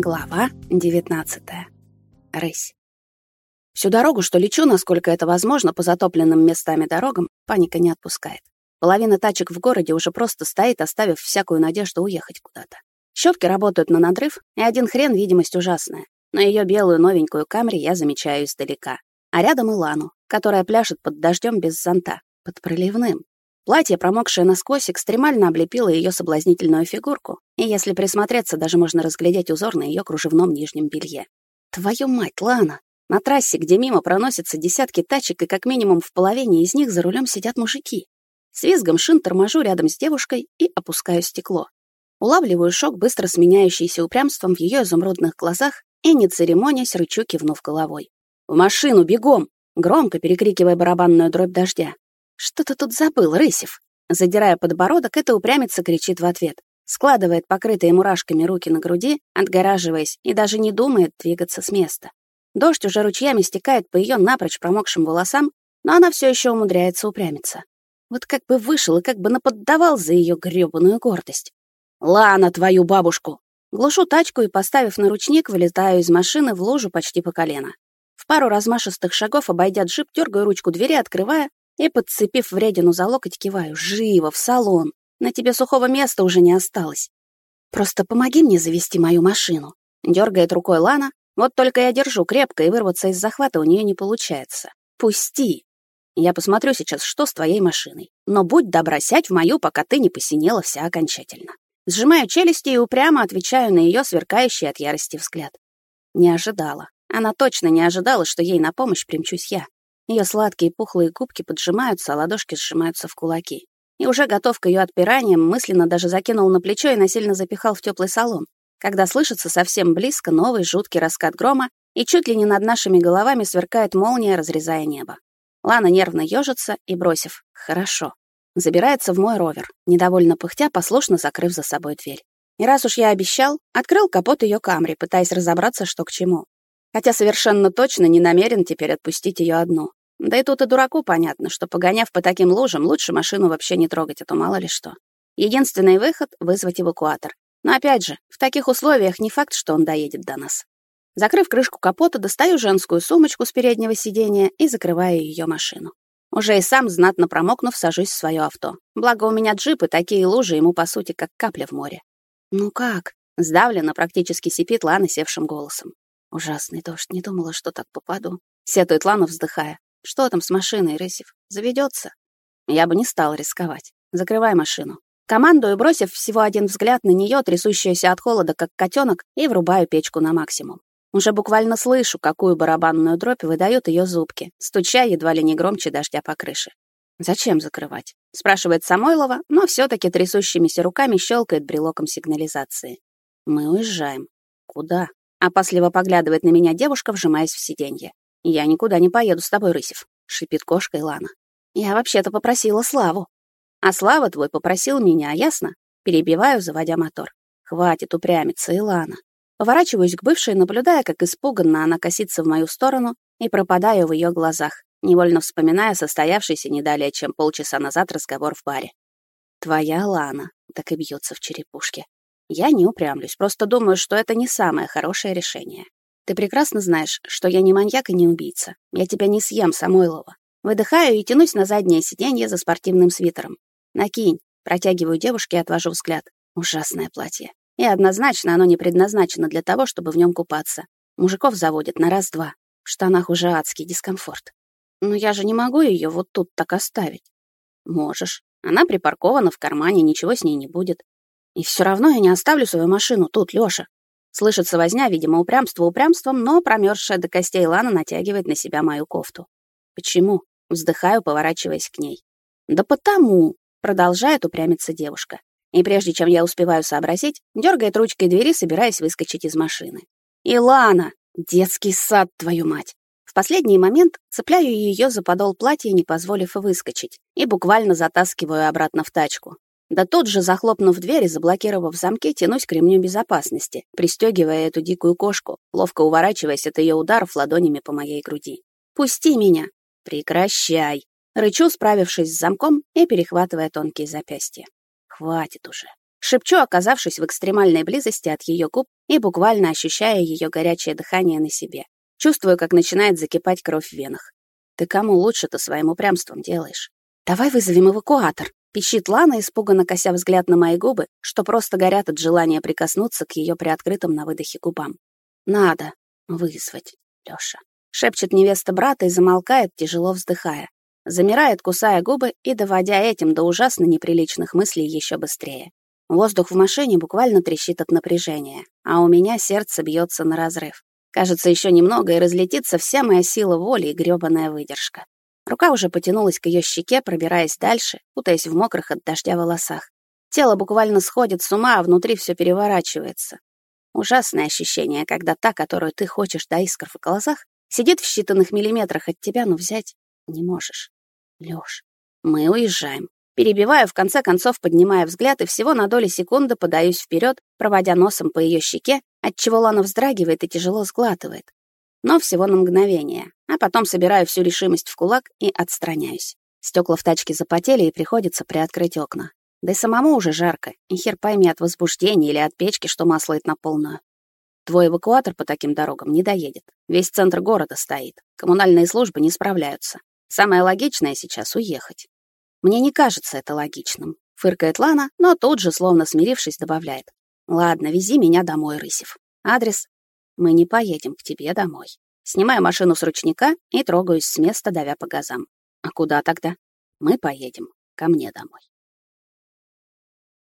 Глава 19. Рысь. Всю дорогу, что лечу, насколько это возможно, по затопленным местами дорогам, паника не отпускает. Половина тачек в городе уже просто стоит, оставив всякую надежду уехать куда-то. Щетки работают на надрыв, и один хрен видимость ужасная. Но ее белую новенькую Камри я замечаю издалека. А рядом Илану, которая пляшет под дождем без зонта, под проливным. Платье, промокшее насквозь, экстремально облепило ее соблазнительную фигурку, и если присмотреться, даже можно разглядеть узор на ее кружевном нижнем белье. Твою мать, Лана! На трассе, где мимо проносятся десятки тачек, и как минимум в половине из них за рулем сидят мужики. С визгом шин торможу рядом с девушкой и опускаю стекло. Улавливаю шок, быстро сменяющийся упрямством в ее изумрудных глазах, и, не церемонясь, рычу, кивнув головой. «В машину, бегом!» Громко перекрикивая барабанную дробь дождя. «Что ты тут забыл, Рысев?» Задирая подбородок, это упрямится кричит в ответ. Складывает покрытые мурашками руки на груди, отгораживаясь, и даже не думает двигаться с места. Дождь уже ручьями стекает по ее напрочь промокшим волосам, но она все еще умудряется упрямиться. Вот как бы вышел и как бы наподдавал за ее грёбаную гордость. «Лана, твою бабушку!» Глушу тачку и, поставив на ручник, вылетаю из машины в лужу почти по колено. В пару размашистых шагов, обойдя джип, дергаю ручку двери, открывая, и, подцепив вредину за локоть, киваю. «Живо, в салон! На тебе сухого места уже не осталось. Просто помоги мне завести мою машину!» Дергает рукой Лана. Вот только я держу крепко, и вырваться из захвата у нее не получается. «Пусти!» Я посмотрю сейчас, что с твоей машиной. Но будь добра, сядь в мою, пока ты не посинела вся окончательно. Сжимаю челюсти и упрямо отвечаю на ее сверкающий от ярости взгляд. Не ожидала. Она точно не ожидала, что ей на помощь примчусь я. Ее сладкие пухлые губки поджимаются, а ладошки сжимаются в кулаки. И уже готов к ее отпираниям, мысленно даже закинул на плечо и насильно запихал в теплый салон, когда слышится совсем близко новый жуткий раскат грома, и чуть ли не над нашими головами сверкает молния, разрезая небо. Лана нервно ежится и, бросив «хорошо», забирается в мой ровер, недовольно пыхтя, послушно закрыв за собой дверь. И раз уж я обещал, открыл капот ее камри, пытаясь разобраться, что к чему. Хотя совершенно точно не намерен теперь отпустить ее одну. Да и тут и дураку понятно, что, погоняв по таким лужам, лучше машину вообще не трогать, а то мало ли что. Единственный выход — вызвать эвакуатор. Но опять же, в таких условиях не факт, что он доедет до нас. Закрыв крышку капота, достаю женскую сумочку с переднего сиденья и закрываю ее машину. Уже и сам, знатно промокнув, сажусь в свое авто. Благо у меня джип, и такие лужи ему, по сути, как капля в море. «Ну как?» — сдавленно, практически сипит Лана севшим голосом. «Ужасный дождь, не думала, что так попаду», — сетует Лана, вздыхая. Что там с машиной, Рысев? Заведется? Я бы не стал рисковать. Закрывай машину. Командую, бросив всего один взгляд на нее, трясущаяся от холода, как котенок, и врубаю печку на максимум. Уже буквально слышу, какую барабанную дробь выдают ее зубки, стуча едва ли не громче дождя по крыше. «Зачем закрывать?» — спрашивает Самойлова, но все таки трясущимися руками щелкает брелоком сигнализации. «Мы уезжаем». «Куда?» — опасливо поглядывает на меня девушка, вжимаясь в сиденье. «Я никуда не поеду с тобой, Рысев», — шипит кошка Илана. «Я вообще-то попросила Славу». «А Слава твой попросил меня, ясно?» Перебиваю, заводя мотор. «Хватит упрямиться, Илана». Поворачиваюсь к бывшей, наблюдая, как испуганно она косится в мою сторону, и пропадаю в ее глазах, невольно вспоминая состоявшийся не далее, чем полчаса назад разговор в баре. «Твоя Лана», — так и бьется в черепушке. Я не упрямлюсь, просто думаю, что это не самое хорошее решение. Ты прекрасно знаешь, что я не маньяк и не убийца. Я тебя не съем, Самойлова. Выдыхаю и тянусь на заднее сиденье за спортивным свитером. Накинь. Протягиваю девушке и отвожу взгляд. Ужасное платье. И однозначно оно не предназначено для того, чтобы в нем купаться. Мужиков заводит на раз-два. В штанах уже адский дискомфорт. Но я же не могу ее вот тут так оставить. Можешь. Она припаркована в кармане, ничего с ней не будет. И все равно я не оставлю свою машину тут, Лёша. Слышится возня, видимо, упрямство упрямством, но промерзшая до костей Лана натягивает на себя мою кофту. «Почему?» — вздыхаю, поворачиваясь к ней. «Да потому!» — продолжает упрямиться девушка. И прежде чем я успеваю сообразить, дергает ручкой двери, собираясь выскочить из машины. «Илана! Детский сад, твою мать!» В последний момент цепляю ее за подол платья, не позволив выскочить, и буквально затаскиваю обратно в тачку. Да тут же, захлопнув дверь и заблокировав замки, тянусь к ремню безопасности, пристегивая эту дикую кошку, ловко уворачиваясь от ее ударов ладонями по моей груди. «Пусти меня!» «Прекращай!» Рычу, справившись с замком и перехватывая тонкие запястья. «Хватит уже!» Шепчу, оказавшись в экстремальной близости от ее губ и буквально ощущая ее горячее дыхание на себе. Чувствую, как начинает закипать кровь в венах. Ты кому лучше-то своим упрямством делаешь? Давай вызовем эвакуатор. Пищит Лана, испуганно кося взгляд на мои губы, что просто горят от желания прикоснуться к ее приоткрытым на выдохе губам. Надо вызвать, Лёша. Шепчет невеста брата и замолкает, тяжело вздыхая. Замирает, кусая губы и доводя этим до ужасно неприличных мыслей еще быстрее. Воздух в машине буквально трещит от напряжения, а у меня сердце бьется на разрыв. Кажется, еще немного, и разлетится вся моя сила воли и грёбаная выдержка. Рука уже потянулась к ее щеке, пробираясь дальше, путаясь в мокрых от дождя волосах. Тело буквально сходит с ума, а внутри все переворачивается. Ужасное ощущение, когда та, которую ты хочешь до искр в глазах, сидит в считанных миллиметрах от тебя, но взять не можешь. Лёш, мы уезжаем. Перебиваю, в конце концов, поднимая взгляд, и всего на доли секунды подаюсь вперед, проводя носом по ее щеке, отчего Лана вздрагивает и тяжело сглатывает. Но всего на мгновение, потом собираю всю решимость в кулак и отстраняюсь. Стекла в тачке запотели, и приходится приоткрыть окна. Да и самому уже жарко, и хер пойми от возбуждения или от печки, что маслает на полную. Твой эвакуатор по таким дорогам не доедет. Весь центр города стоит. Коммунальные службы не справляются. Самое логичное сейчас — уехать. Мне не кажется это логичным. Фыркает Лана, но тут же, словно смирившись, добавляет. Ладно, вези меня домой, Рысев. Адрес? Мы не поедем к тебе домой. Снимаю машину с ручника и трогаюсь с места, давя по газам. А куда тогда? Мы поедем ко мне домой.